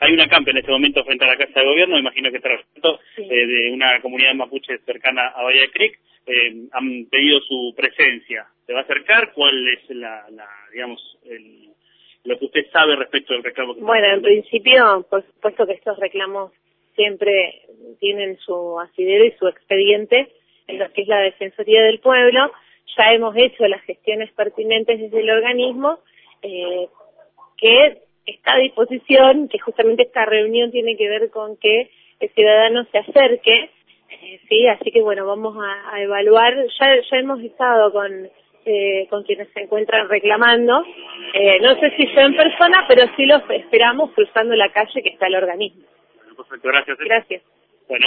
hay una campa en este momento frente a la Casa de Gobierno, imagino que está eh, de una comunidad mapuche cercana a Bahía Creek, eh, han pedido su presencia. ¿Se va a acercar? ¿Cuál es la, digamos, lo que usted sabe respecto del reclamo? Que bueno, en principio, por supuesto que estos reclamos siempre tienen su asidero y su expediente en lo que es la Defensoría del Pueblo. Ya hemos hecho las gestiones pertinentes desde el organismo, eh, que está a disposición, que justamente esta reunión tiene que ver con que el ciudadano se acerque, eh, sí, así que bueno, vamos a, evaluar, ya, ya hemos estado con, eh, con quienes se encuentran reclamando, eh, no sé si yo en persona, pero sí los esperamos cruzando la calle que está el organismo. perfecto, gracias. Gracias. Bueno.